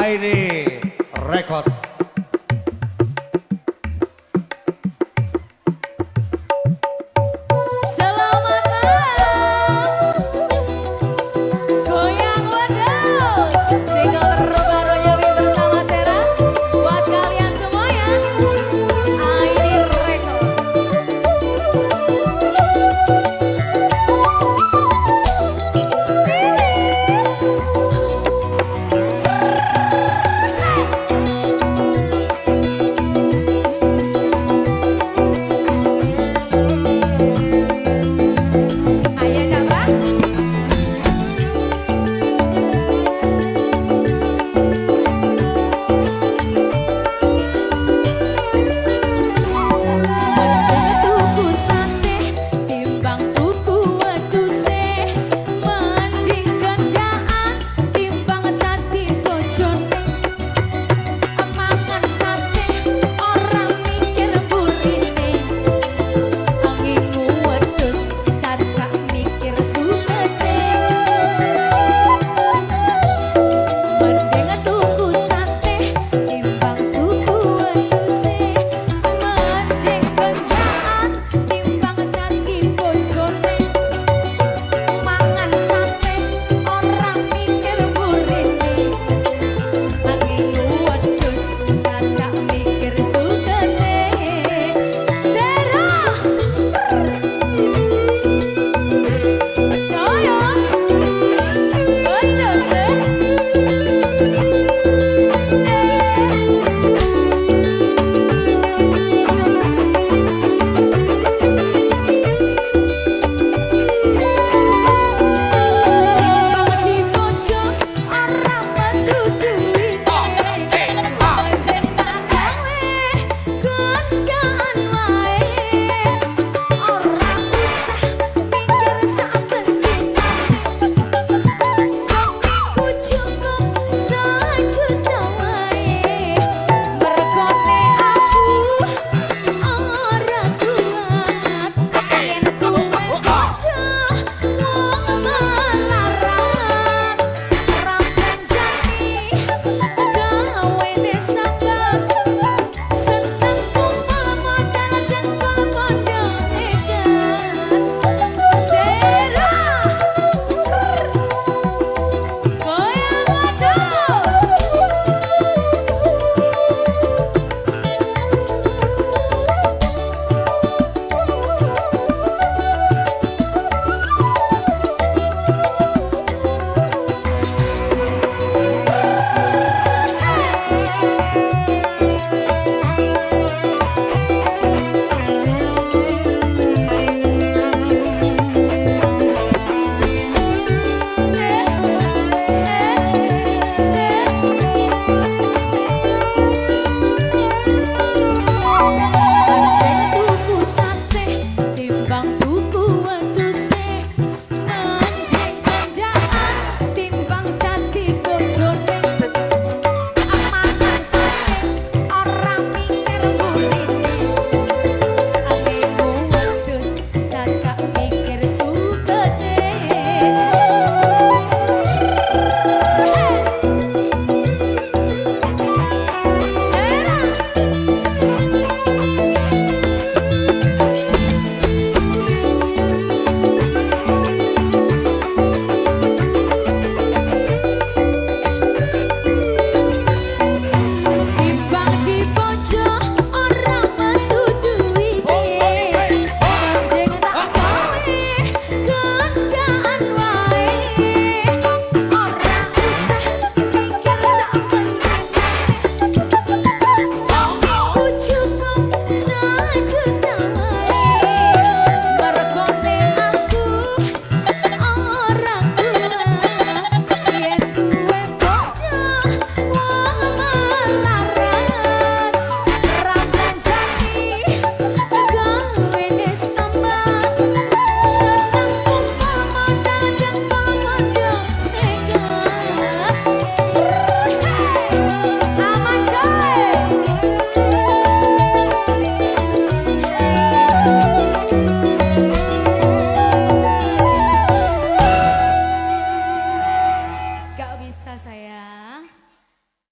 Aire Record.